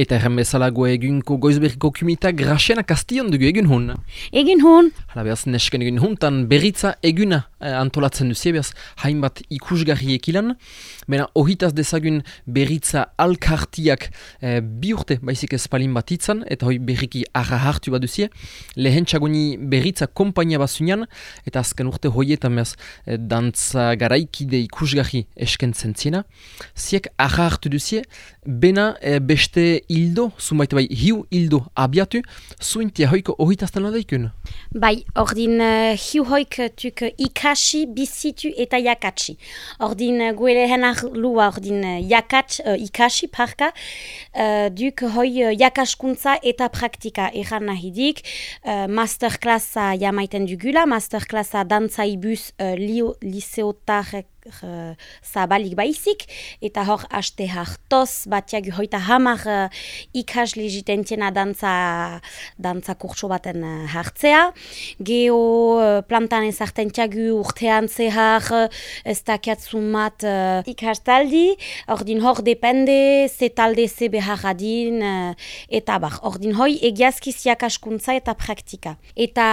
Eta erren bezalago egunko goizberriko kumita Graxena Kastion dugu egun hon. Egin hon. Hala behaz nesken egun hontan berritza eguna antolatzen duzie behaz hainbat ikusgarri ekilan. Mena ohitaz dezagun berritza alkartiak eh, bi urte baizik espalin bat itzan eta hoi berriki arra hartu bat duzie. Lehen txagoni berritza kompainia bat eta azken urte hoietan behaz eh, dantza garaikide ikusgarri eskentzen ziena. Ziek arra hartu duzie, bena eh, beste hildo, zumait bai hiu hildo abiatu, zuintia hoiko ohitazten daikun? Bai, ordin uh, hiu hoik tuk ikasi, bizitu eta jakatsi. Ordin uh, guele henar lua ordin uh, jakats, uh, ikasi parka, uh, duk hoi jakaskuntza eta praktika eran nahidik, uh, masterklassa jamaiten dugula, masterklassa dantza ibuz uh, liseotarek zabalik baizik, eta hor haste hartoz, batiak hoita hamar uh, ikasle jitentiena dantza, dantza kurtso baten uh, hartzea. Geo uh, plantan ezarten txagu urtean zehar ez dakiatzun mat uh, ikastaldi, ordin hor depende, ze talde ze behar adin, uh, eta bar, ordin hoi egiazkiz jakaskuntza eta praktika. Eta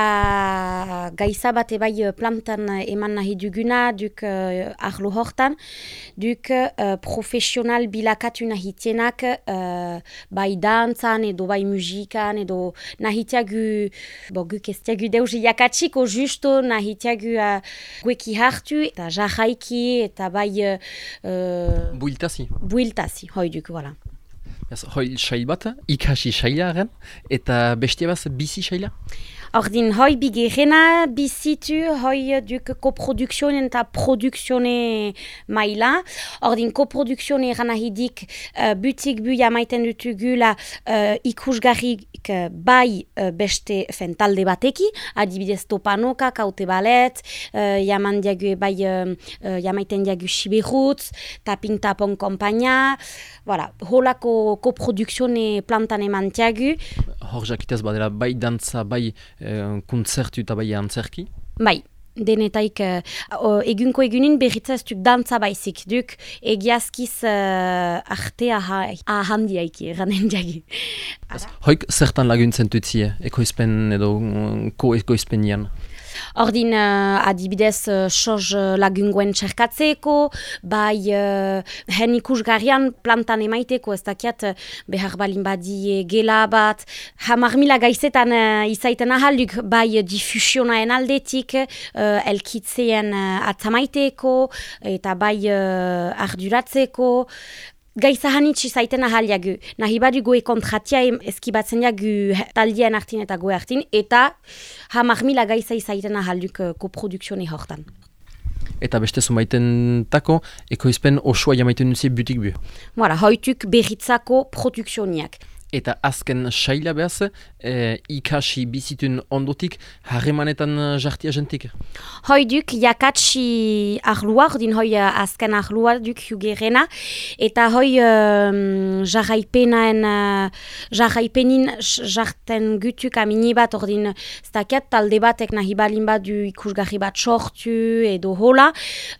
gaiza bat ebai plantan eman nahi duguna, duk uh, arlo hortan, duk uh, profesional bilakatu nahitienak uh, bai dantzan edo bai musikan edo nahitiagu, bo guk ez tiagu deuzi jakatsiko justo nahitiagu uh, gueki hartu eta jarraiki eta bai... Uh, builtazi. Builtazi, hoi duk, voilà. Hoi sail bat, ikasi sailaren, eta bestia bat bizi saila? Ordin, hoi bigerena bizitu, hoi duk koprodukzionen eta produkzione maila. Ordin, koprodukzione eran ahidik uh, butik bu jamaiten dutugula uh, ikusgarrik uh, bai uh, beste fen talde bateki, adibidez topanoka, kaute balet, uh, jaman diagu bai uh, jamaiten diagu siberutz, tapin tapon kompania, voilà, holako koprodukzione plantan eman diagu. Hor jakitez badela bai dantza, bai Eh, kontzertu eta bai antzerki? Bai, denetaik uh, egunko egunin berritza ez duk dantza baizik duk egiazkiz uh, artea ahandiaiki eranen jagi. Hoik zertan laguntzen tutzie, ekoizpen edo ko-ekoizpen jan? Ordin uh, adibidez uh, soz uh, lagungoen txerkatzeko, bai uh, hen ikusgarrian plantan emaiteko, ez dakiat behar balin badie gela bat, hamar mila gaizetan uh, izaiten ahalduk bai difusionaen aldetik, uh, elkitzeen uh, atzamaiteko, eta bai uh, arduratzeko, Gaiza hanitsi zaiten ahaliagu, nahi badu goe kontratia eskibatzen jagu taldian hartin eta goe hartin, eta hamar mila gaiza izaiten ahalduk uh, koprodukzione hortan. Eta beste zumaiten tako, ekoizpen osua jamaiten duzi butik bu? Voilà, hoituk berritzako produkzioniak eta azken saila behaz, e, ikasi bizitun ondotik, harremanetan e, jartia jentik? Hoi duk, jakatsi ahluar, din hoi e, azken ahluar duk jugerena, eta hoi um, jarraipenaen, jarraipenin jarten gutuk amini bat, ordin stakiat talde batek nahi balin bat du ikusgarri bat sortu edo hola,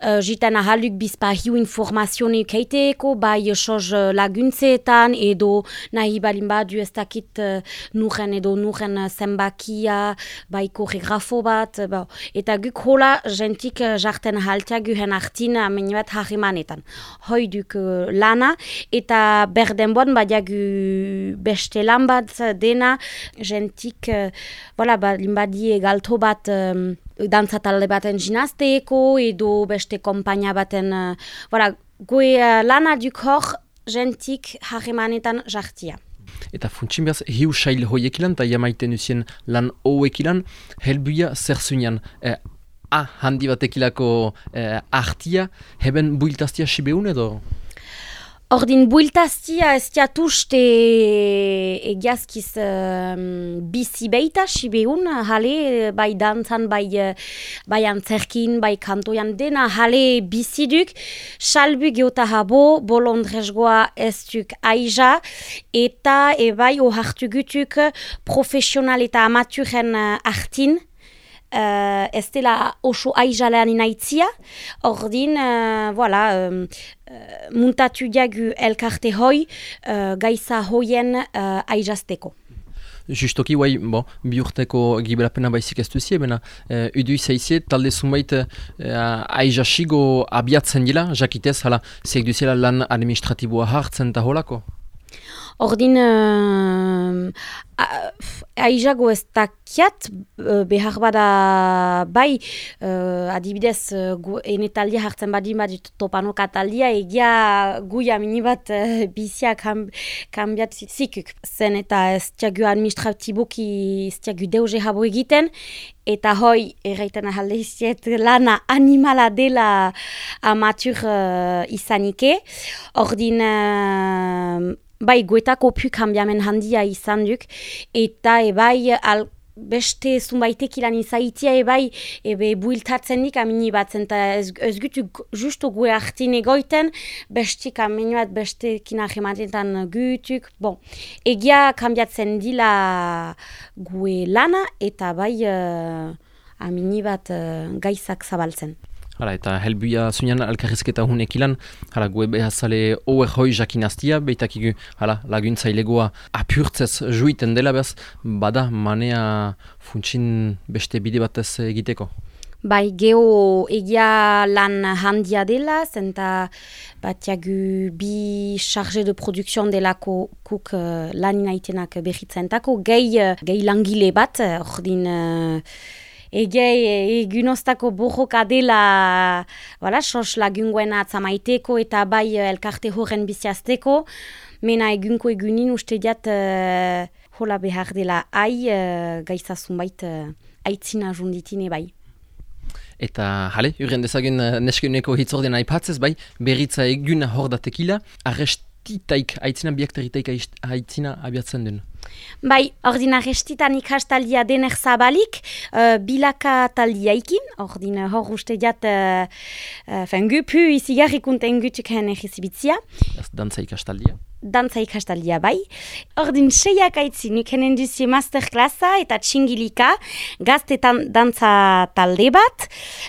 uh, jiten ahalduk bizpa hiu informazionik heiteeko, bai soz laguntzeetan edo nahi balin bat, du ez dakit uh, nuren edo nuren uh, zenbakia, bai koregrafo bat, uh, eta guk hola jentik uh, jarten haltea guhen artin ameni bat harrimanetan. Hoi duk lana, eta berden bon badiagu beste lan bat dena, jentik, uh, voilà, balin badie galto bat, um, dantza baten ginazteeko, edo beste kompainia baten, uh, voilà, goe uh, lana duk hor, jentik harrimanetan jartia. Eta funtsin behaz, hiu sail hoiek ilan, eta jamaiten duzien lan hoek ilan, helbuia zer zuinan, eh, ah, handi batekilako eh, artia, heben builtaztia sibeun edo? Ordin builtaztia ez tiatuste egiazkiz um, bizi beita, sibeun, jale, bai dantzan, bai, bai antzerkin, bai kantoian dena, jale biziduk, salbu geota habo, bolondrezgoa ez duk aiza, eta e bai ohartu gutuk profesional eta amaturen artin, uh, ez dela oso aizalean inaitzia, ordin, uh, voilà, um, uh, muntatu diagu elkarte hoi, uh, gaiza hoien uh, aizazteko. Justoki, guai, bo, bi urteko gibelapena baizik ez duzie, bena, e, udu izaizie, talde zunbait e, aizasigo abiatzen dila, jakitez, hala, zeik duziela lan administratiboa hartzen eta holako? Ordin, uh, aizago ez dakiat, uh, behar bada bai, uh, adibidez, uh, enetaldia hartzen badi badit topano kataldia, egia guia minibat uh, bizia kam, kambiat zikuk. Zen eta ez tiagu administratiboki ez tiagu deuze habo egiten, eta hoi erraiten ahalde iziet lana animala dela amatur uh, izanike. Ordin, bai guetako pu kambiamen handia izan duk, eta ebai al, beste zunbaitek ilan izaitia ebai ebe builtatzen nik amini batzen, eta ez, ez gutu justu gue hartin egoiten, bestik amini bat beste kina jematetan gutuk, bon, egia kambiatzen dila gue lana, eta bai uh, amini bat uh, gaizak zabaltzen. Hala, eta helbuia zunean alkarrizketa hunek ilan, hala, gue behazale oer hoi jakinaztia, behitak igu, hala, laguntzailegoa apurtzez juiten dela behaz, bada manea funtsin beste bide batez egiteko. Bai, geho egia lan handia dela, zenta batiagu bi charge de production delako kuk uh, lan inaitenak behitzentako, gehi, uh, gehi langile bat, ordin... Uh, egei egunoztako bojoka dela wala, sos lagungoen atzamaiteko eta bai eh, elkarte horren biziazteko. Mena egunko egunin uste diat uh, hola behar dela ai uh, gaizazun bait uh, aitzina junditine bai. Eta, jale, urren dezagun uh, neskeneko hitzorden aipatzez, bai, berritza egun hor datekila, arrestitaik, aitzina biakteritaik aitzina abiatzen den. Bai, ordina restitan ikastaldia dener zabalik, uh, bilaka taldiaikin, ordina hor uste jat, uh, uh, fengu, pu izigarrikunten gutuk hen egizibitzia. Dantza ikastaldia? dantza ikastaldia bai. Ordin seiak aitzi nukenen duzie masterklassa eta txingilika gaztetan dantza talde bat.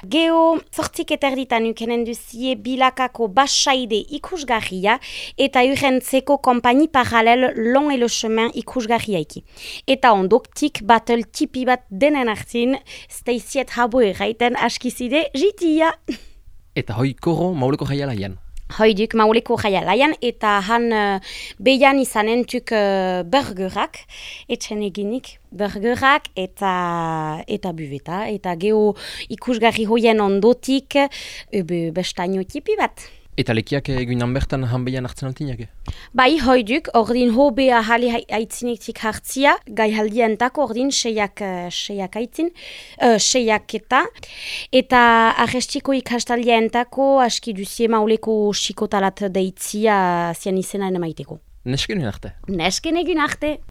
Geo zortzik eta erditan nukenen duzie bilakako basaide ikusgarria eta urrentzeko kompaini paralel long elo chemin ikusgarria iki. Eta ondoktik battle tipi bat denen hartzin steiziet habo erraiten askizide jitia. Eta hoi koro mauleko jaiala Hoiduk mauleko jaia laian eta han uh, behian izanentuk uh, burgerak, etxen eginik burgerak eta eta bubeta eta geho ikusgarri hoien ondotik ebe bestaino tipi bat. Eta lekiak egunan bertan hanbeian hartzen altinak? Bai, hoiduk, ordin hobea hali aitzinetik hartzia, gai haldien tako ordin seiak, uh, seiak aitzin, uh, seiak eta. Eta arrestiko ikastaldia entako aski duzie mauleko xikotalat deitzia zian izena ene maiteko. Nesken egin arte? Nesken arte.